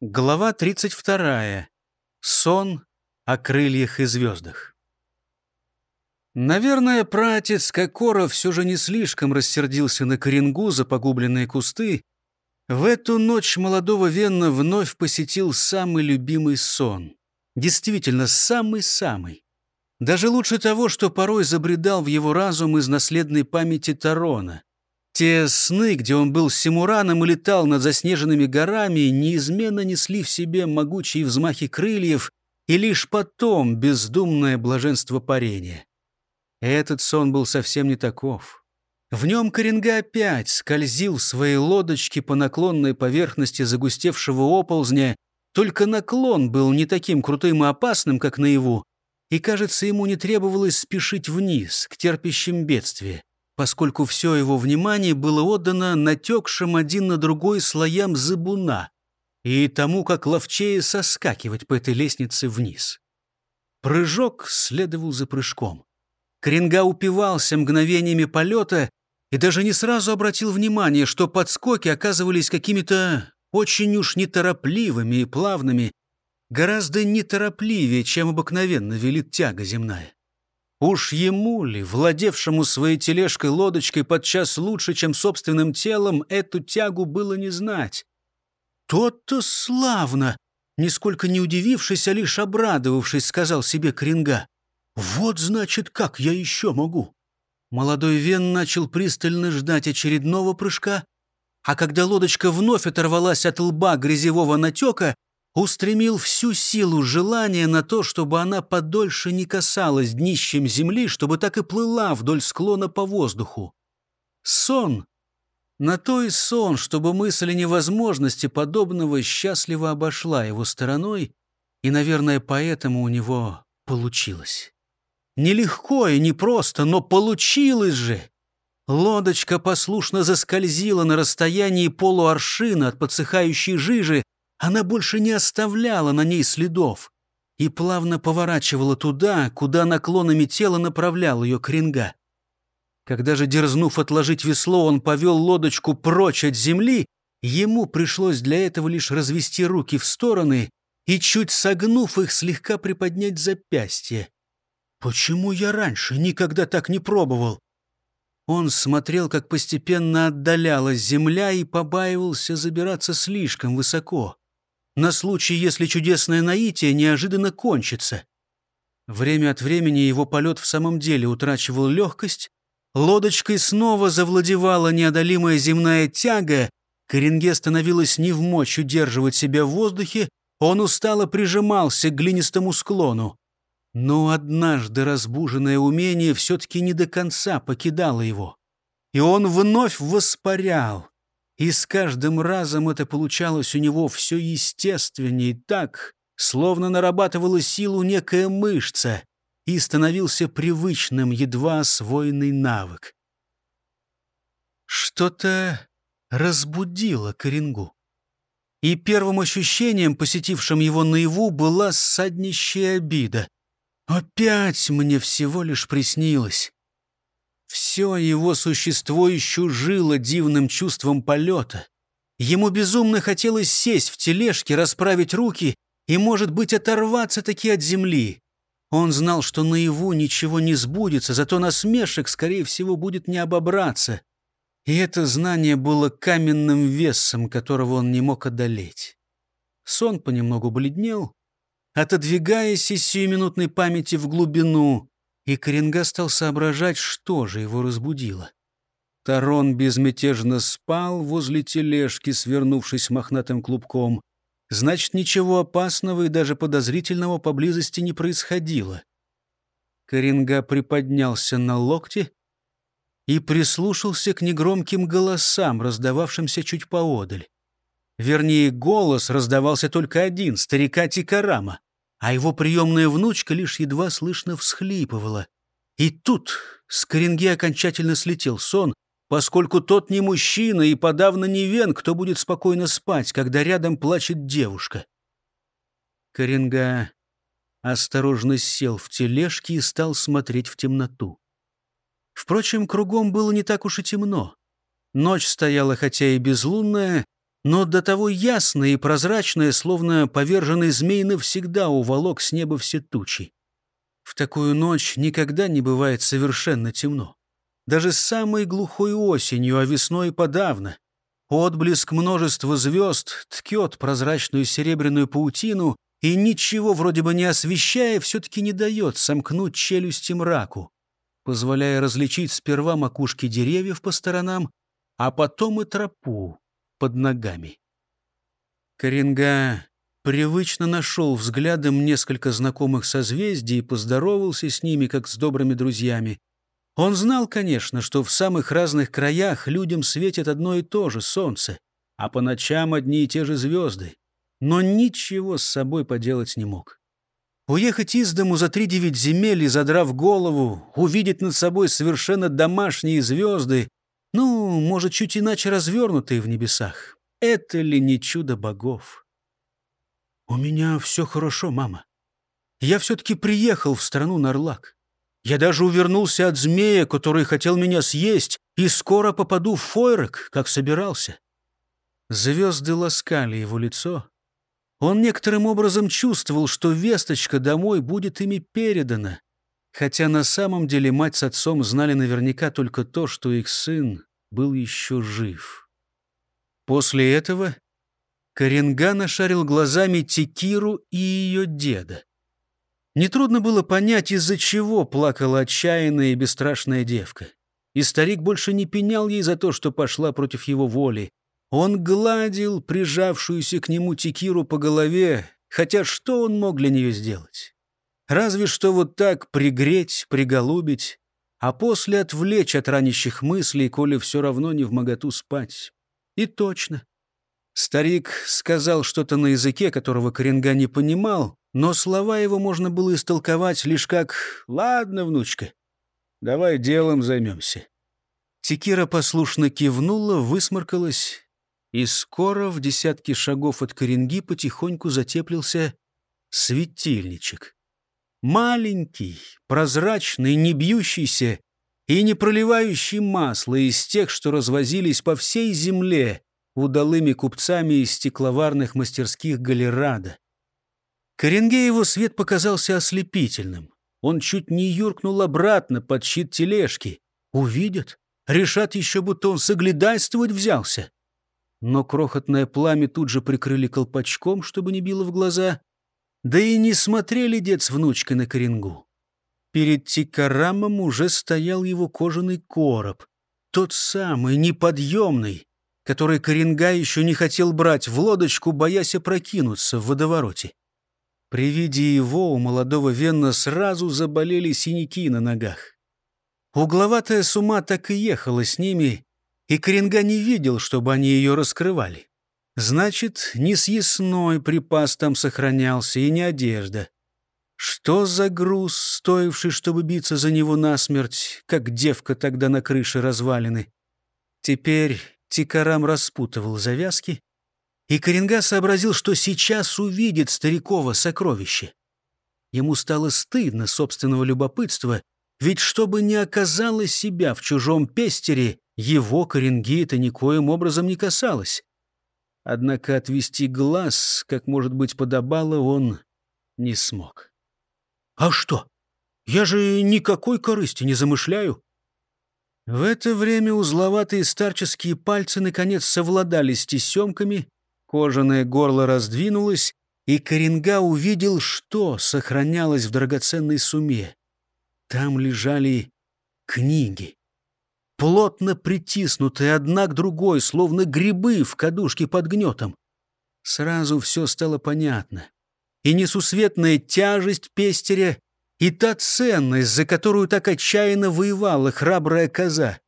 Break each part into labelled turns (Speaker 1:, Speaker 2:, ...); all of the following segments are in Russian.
Speaker 1: Глава 32. Сон о крыльях и звездах. Наверное, пратец Кокора все же не слишком рассердился на Коренгу за погубленные кусты. В эту ночь молодого Венна вновь посетил самый любимый сон. Действительно, самый-самый. Даже лучше того, что порой забредал в его разум из наследной памяти Тарона. Те сны, где он был симураном и летал над заснеженными горами, неизменно несли в себе могучие взмахи крыльев и лишь потом бездумное блаженство парения. Этот сон был совсем не таков. В нем Коренга опять скользил в своей лодочке по наклонной поверхности загустевшего оползня, только наклон был не таким крутым и опасным, как наяву, и, кажется, ему не требовалось спешить вниз, к терпящим бедствия поскольку все его внимание было отдано натекшим один на другой слоям зыбуна и тому, как ловчее соскакивать по этой лестнице вниз. Прыжок следовал за прыжком. Кринга упивался мгновениями полета и даже не сразу обратил внимание, что подскоки оказывались какими-то очень уж неторопливыми и плавными, гораздо неторопливее, чем обыкновенно велит тяга земная. Уж ему ли, владевшему своей тележкой-лодочкой подчас лучше, чем собственным телом, эту тягу было не знать? «То-то славно!» Нисколько не удивившись, а лишь обрадовавшись, сказал себе Кринга. «Вот, значит, как я еще могу!» Молодой Вен начал пристально ждать очередного прыжка, а когда лодочка вновь оторвалась от лба грязевого натека, устремил всю силу желания на то, чтобы она подольше не касалась днищем земли, чтобы так и плыла вдоль склона по воздуху. Сон. На то и сон, чтобы мысль о невозможности подобного счастливо обошла его стороной, и, наверное, поэтому у него получилось. Нелегко и непросто, но получилось же. Лодочка послушно заскользила на расстоянии полуаршина от подсыхающей жижи, она больше не оставляла на ней следов и плавно поворачивала туда, куда наклонами тела направлял ее кринга. Когда же, дерзнув отложить весло, он повел лодочку прочь от земли, ему пришлось для этого лишь развести руки в стороны и, чуть согнув их, слегка приподнять запястье. «Почему я раньше никогда так не пробовал?» Он смотрел, как постепенно отдалялась земля и побаивался забираться слишком высоко на случай, если чудесное наитие неожиданно кончится. Время от времени его полет в самом деле утрачивал легкость, лодочкой снова завладевала неодолимая земная тяга, Коренге становилось не в мочь удерживать себя в воздухе, он устало прижимался к глинистому склону. Но однажды разбуженное умение все-таки не до конца покидало его. И он вновь воспарял, и с каждым разом это получалось у него все естественней, так, словно нарабатывала силу некая мышца, и становился привычным, едва освоенный навык. Что-то разбудило Коренгу. И первым ощущением, посетившим его наяву, была ссаднищая обида. «Опять мне всего лишь приснилось. Все его существо еще жило дивным чувством полета. Ему безумно хотелось сесть в тележке, расправить руки и, может быть, оторваться таки от земли. Он знал, что наяву ничего не сбудется, зато насмешек, скорее всего, будет не обобраться. И это знание было каменным весом, которого он не мог одолеть. Сон понемногу бледнел, отодвигаясь из сиюминутной памяти в глубину, и Коренга стал соображать, что же его разбудило. Тарон безмятежно спал возле тележки, свернувшись мохнатым клубком. Значит, ничего опасного и даже подозрительного поблизости не происходило. Коренга приподнялся на локте и прислушался к негромким голосам, раздававшимся чуть поодаль. Вернее, голос раздавался только один — старика Тикарама а его приемная внучка лишь едва слышно всхлипывала. И тут с Коренги окончательно слетел сон, поскольку тот не мужчина и подавно не вен, кто будет спокойно спать, когда рядом плачет девушка. Коренга осторожно сел в тележке и стал смотреть в темноту. Впрочем, кругом было не так уж и темно. Ночь стояла хотя и безлунная, но до того ясное и прозрачное, словно поверженный змей навсегда уволок с неба все тучи. В такую ночь никогда не бывает совершенно темно. Даже самой глухой осенью, а весной подавно. Отблеск множества звезд ткет прозрачную серебряную паутину и, ничего вроде бы не освещая, все-таки не дает сомкнуть челюсти мраку, позволяя различить сперва макушки деревьев по сторонам, а потом и тропу под ногами. Коренга привычно нашел взглядом несколько знакомых созвездий и поздоровался с ними, как с добрыми друзьями. Он знал, конечно, что в самых разных краях людям светит одно и то же солнце, а по ночам одни и те же звезды, но ничего с собой поделать не мог. Уехать из дому за три девять земель и, задрав голову, увидеть над собой совершенно домашние звезды, ну, может, чуть иначе развернутые в небесах. Это ли не чудо богов? «У меня все хорошо, мама. Я все-таки приехал в страну Нарлак. Я даже увернулся от змея, который хотел меня съесть, и скоро попаду в Фойрек, как собирался». Звезды ласкали его лицо. Он некоторым образом чувствовал, что весточка домой будет ими передана, хотя на самом деле мать с отцом знали наверняка только то, что их сын был еще жив. После этого Коренга нашарил глазами Текиру и ее деда. Нетрудно было понять, из-за чего плакала отчаянная и бесстрашная девка. И старик больше не пенял ей за то, что пошла против его воли. Он гладил прижавшуюся к нему Текиру по голове, хотя что он мог для нее сделать? Разве что вот так пригреть, приголубить, а после отвлечь от ранящих мыслей, коли все равно не в моготу спать. И точно. Старик сказал что-то на языке, которого Коренга не понимал, но слова его можно было истолковать лишь как «Ладно, внучка, давай делом займемся». Текира послушно кивнула, высморкалась, и скоро в десятки шагов от Коренги потихоньку затеплился светильничек. Маленький, прозрачный, не бьющийся и не проливающий масло из тех, что развозились по всей земле, удалыми купцами из стекловарных мастерских Галерада. Коренге его свет показался ослепительным. Он чуть не юркнул обратно под щит тележки. Увидят, решат еще, будто он соглядайствовать взялся. Но крохотное пламя тут же прикрыли колпачком, чтобы не било в глаза. Да и не смотрели дед с внучкой на Коренгу. Перед Тикарамом уже стоял его кожаный короб. Тот самый, неподъемный, который Коренга еще не хотел брать в лодочку, боясь опрокинуться в водовороте. При виде его у молодого Венна сразу заболели синяки на ногах. Угловатая сума так и ехала с ними, и Коренга не видел, чтобы они ее раскрывали. Значит, не съестной припас там сохранялся, и не одежда. Что за груз, стоивший, чтобы биться за него насмерть, как девка тогда на крыше развалины? Теперь Тикарам распутывал завязки, и Коренга сообразил, что сейчас увидит старикова сокровище. Ему стало стыдно собственного любопытства, ведь чтобы не оказало себя в чужом пестере, его Коренги это никоим образом не касалось. Однако отвести глаз, как, может быть, подобало, он не смог. «А что? Я же никакой корысти не замышляю. В это время узловатые старческие пальцы наконец совладали с тесемками, кожаное горло раздвинулось, и Коренга увидел, что сохранялось в драгоценной суме. Там лежали книги, плотно притиснутые одна к другой, словно грибы в кадушке под гнетом. Сразу все стало понятно. И несусветная тяжесть пестеря, и та ценность, за которую так отчаянно воевала храбрая коза.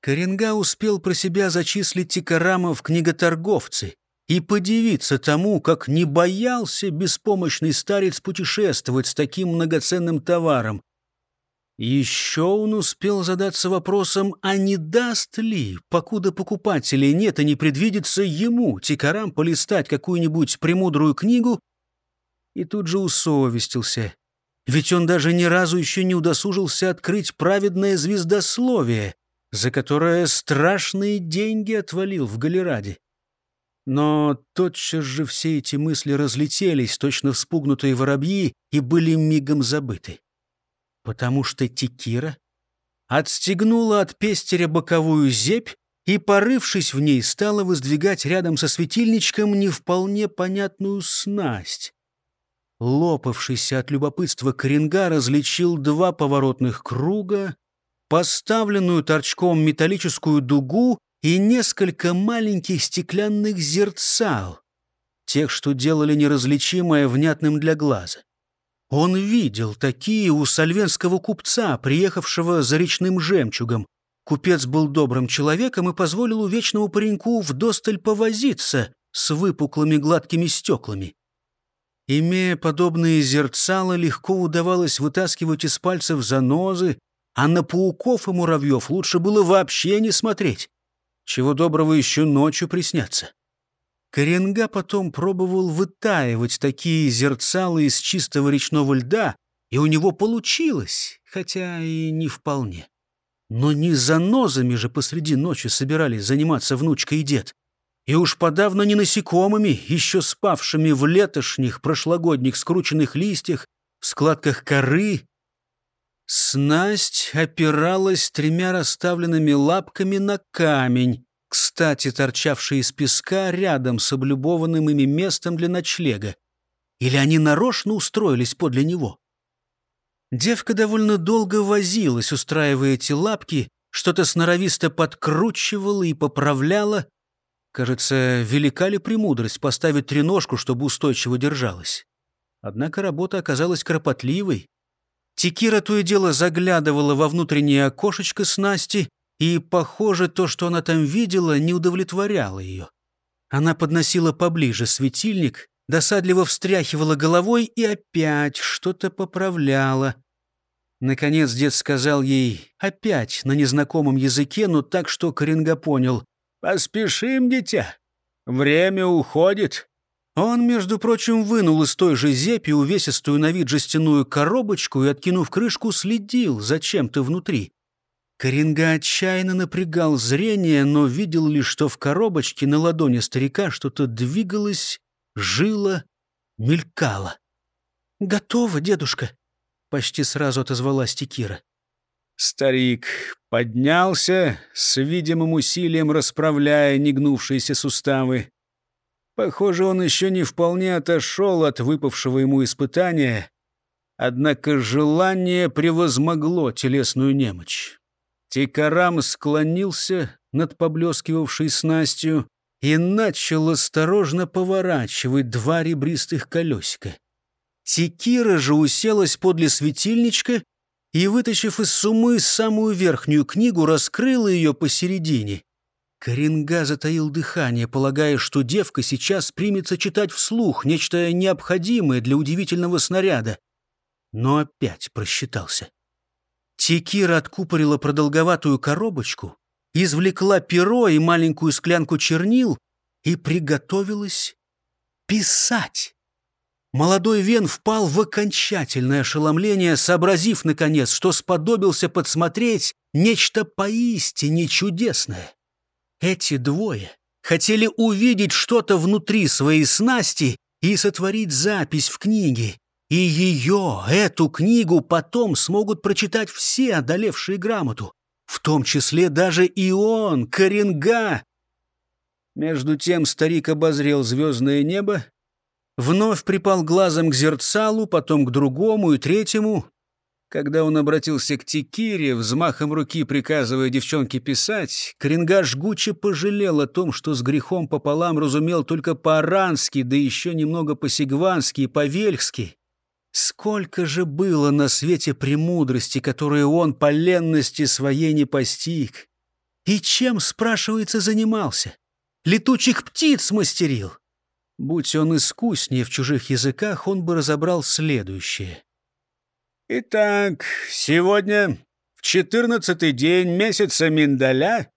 Speaker 1: Коренга успел про себя зачислить Тикарама в книготорговцы и подивиться тому, как не боялся беспомощный старец путешествовать с таким многоценным товаром. Еще он успел задаться вопросом, а не даст ли, покуда покупателей нет и не предвидится ему, Тикарам, полистать какую-нибудь премудрую книгу, и тут же усовестился. Ведь он даже ни разу еще не удосужился открыть праведное звездословие, за которое страшные деньги отвалил в Галераде. Но тотчас же все эти мысли разлетелись, точно вспугнутые воробьи, и были мигом забыты. Потому что Текира отстегнула от пестеря боковую зебь и, порывшись в ней, стала воздвигать рядом со светильничком не вполне понятную снасть. Лопавшийся от любопытства коренга различил два поворотных круга, поставленную торчком металлическую дугу и несколько маленьких стеклянных зерцал, тех, что делали неразличимое внятным для глаза. Он видел такие у сальвенского купца, приехавшего за речным жемчугом. Купец был добрым человеком и позволил у вечному пареньку вдосталь повозиться с выпуклыми гладкими стеклами. Имея подобные зерцала, легко удавалось вытаскивать из пальцев занозы, а на пауков и муравьев лучше было вообще не смотреть. Чего доброго еще ночью приснятся. Коренга потом пробовал вытаивать такие зерцала из чистого речного льда, и у него получилось, хотя и не вполне. Но не занозами же посреди ночи собирались заниматься внучка и дед. И уж подавно не насекомыми, еще спавшими в летошних прошлогодних скрученных листьях, в складках коры. Снасть опиралась тремя расставленными лапками на камень, кстати, торчавший из песка рядом с облюбованным ими местом для ночлега. Или они нарочно устроились подле него? Девка довольно долго возилась, устраивая эти лапки, что-то сноровисто подкручивала и поправляла, Кажется, велика ли премудрость поставить треножку, чтобы устойчиво держалась? Однако работа оказалась кропотливой. Текира то и дело заглядывала во внутреннее окошечко снасти, и, похоже, то, что она там видела, не удовлетворяло ее. Она подносила поближе светильник, досадливо встряхивала головой и опять что-то поправляла. Наконец дед сказал ей опять на незнакомом языке, но так, что Коренга понял. «Поспешим, дитя. Время уходит». Он, между прочим, вынул из той же зепи увесистую на вид жестяную коробочку и, откинув крышку, следил за чем-то внутри. Коренга отчаянно напрягал зрение, но видел лишь, что в коробочке на ладони старика что-то двигалось, жило, мелькало. «Готово, дедушка!» — почти сразу отозвалась Текира.
Speaker 2: Старик поднялся, с видимым усилием расправляя негнувшиеся суставы. Похоже, он еще не вполне отошел от выпавшего ему испытания, однако желание превозмогло телесную немощь. Тикарам склонился над поблескивавшей снастью и начал осторожно поворачивать два ребристых колесика.
Speaker 1: Тикира же уселась подле светильничка и, вытащив из сумы самую верхнюю книгу, раскрыла ее посередине. Коренга затаил дыхание, полагая, что девка сейчас примется читать вслух нечто необходимое для удивительного снаряда. Но опять просчитался. Текира откупорила продолговатую коробочку, извлекла перо и маленькую склянку чернил и приготовилась писать. Молодой Вен впал в окончательное ошеломление, сообразив, наконец, что сподобился подсмотреть нечто поистине чудесное. Эти двое хотели увидеть что-то внутри своей снасти и сотворить запись в книге. И ее, эту книгу, потом смогут прочитать все, одолевшие грамоту, в том числе даже и он, Коренга. Между тем старик обозрел звездное небо, Вновь припал глазом к зерцалу, потом к другому и третьему. Когда он обратился к Текире, взмахом руки приказывая девчонке писать, Коренга жгуче пожалел о том, что с грехом пополам разумел только по-арански, да еще немного по-сигвански и по-вельхски. Сколько же было на свете премудрости, которые он по ленности своей не постиг. И чем, спрашивается, занимался? Летучих птиц мастерил. Будь он искуснее в чужих языках, он бы разобрал следующее.
Speaker 2: «Итак, сегодня, в четырнадцатый день месяца Миндаля,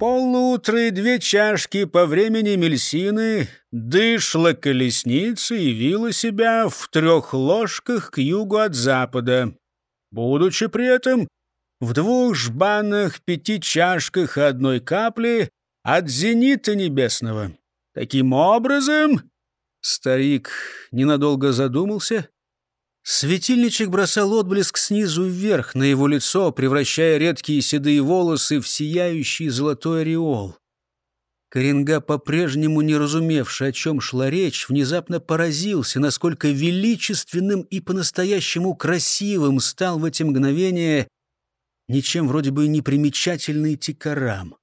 Speaker 2: и две чашки по времени Мельсины дышла колесница и вила себя в трех ложках к югу от запада, будучи при этом в двух жбанах, пяти чашках одной капли от зенита небесного» Таким образом...»
Speaker 1: Старик ненадолго задумался. Светильничек бросал отблеск снизу вверх на его лицо, превращая редкие седые волосы в сияющий золотой ореол. Коренга, по-прежнему не разумевший, о чем шла речь, внезапно поразился, насколько величественным и по-настоящему красивым стал в эти мгновения ничем вроде бы непримечательный тикарам.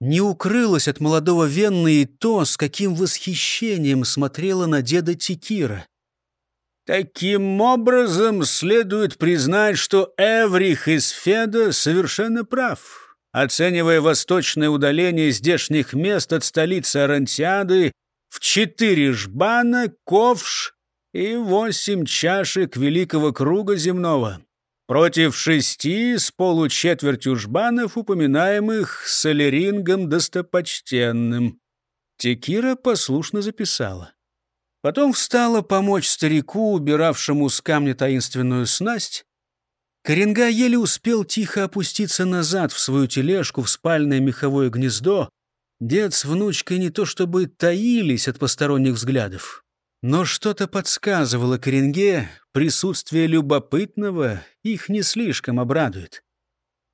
Speaker 1: Не укрылось от молодого Венны и то, с каким восхищением смотрела на деда Тикира.
Speaker 2: Таким образом, следует признать, что Эврих из Феда совершенно прав оценивая восточное удаление здешних мест от столицы Арантиады в четыре жбана, ковш и восемь чашек великого круга земного, против шести с получетвертью жбанов, упоминаемых Солерингом достопочтенным. Текира послушно записала. Потом встала помочь старику, убиравшему с камня таинственную снасть, Коренга еле успел тихо опуститься назад в свою тележку в спальное меховое гнездо. Дед с внучкой не то чтобы таились от посторонних взглядов, но что-то подсказывало Коренге, присутствие любопытного их не слишком обрадует.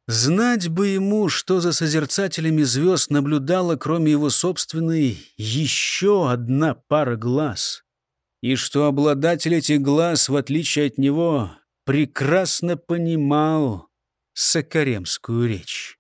Speaker 2: Знать бы ему, что за созерцателями звезд наблюдала, кроме его собственной, еще одна пара глаз. И что обладатель этих глаз, в отличие от него, прекрасно понимал сокаремскую речь.